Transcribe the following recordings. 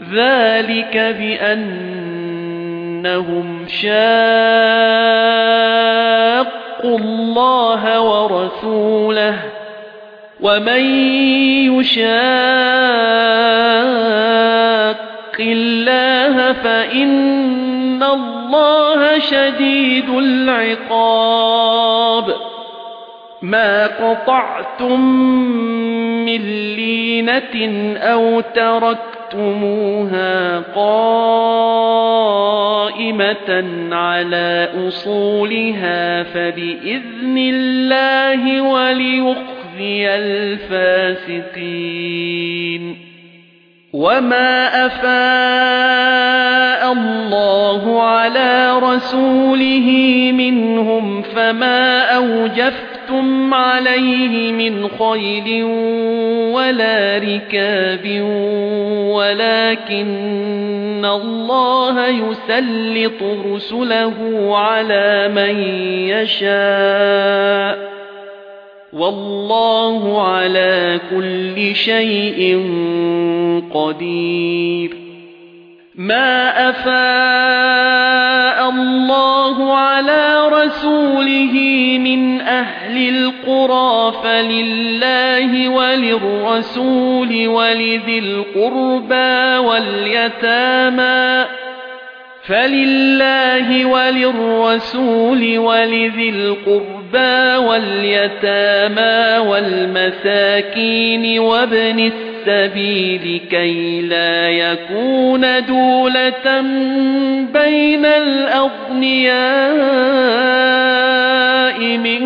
ذَلِكَ بِأَنَّهُمْ شَاقُّوا اللَّهَ وَرَسُولَهُ وَمَن يُشَاقِّ اللَّهَ فَإِنَّ اللَّهَ شَدِيدُ الْعِقَابِ مَا قَطَعْتُم مِّن لِّينَةٍ أَوْ تَرَكْتُمُوهَا قَائِمَةً عَلَى أُصُولِهَا فَبِإِذْنِ اللَّهِ وَلِيُخْزِيَ الْفَاسِقِينَ وَمَا أَفَاءَ اللَّهُ عَلَى رَسُولِهِ مِنْهُمْ فَمَا أَوْجَفْتُمْ عَلَيْهِ مِنْ خَيْلٍ وَلَا رِكَابٍ وَلَكِنَّ اللَّهَ يُسَلِّطُ رُسُلَهُ عَلَى مَن يَشَاءُ وَاللَّهُ عَلَى كُلِّ شَيْءٍ قَدِيرٌ مَا أَفَاءَ اللَّهُ عَلَى رَسُولِهِ الْقُرَى فَلِلَّهِ وَلِلرَّسُولِ وَلِذِي الْقُرْبَى وَالْيَتَامَى فَلِلَّهِ وَلِلرَّسُولِ وَلِذِي الْقُرْبَى وَالْيَتَامَى وَالْمَسَاكِينِ وَابْنِ السَّبِيلِ كَيْ لَا يَكُونَ دُولَةً بَيْنَ الْأَغْنِيَاءِ مِنكُمْ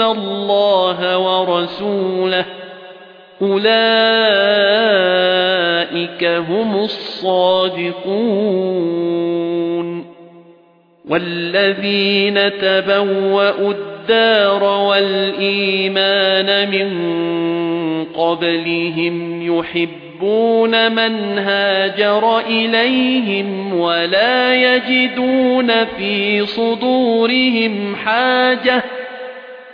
اللَّهَ وَرَسُولَهُ أُولَئِكَ هُمُ الصَّادِقُونَ وَالَّذِينَ تَبَوَّأُوا الدَّارَ وَالْإِيمَانَ مِنْ قَبْلِهِمْ يُحِبُّونَ مَنْ هَاجَرَ إِلَيْهِمْ وَلَا يَجِدُونَ فِي صُدُورِهِمْ حَاجَةً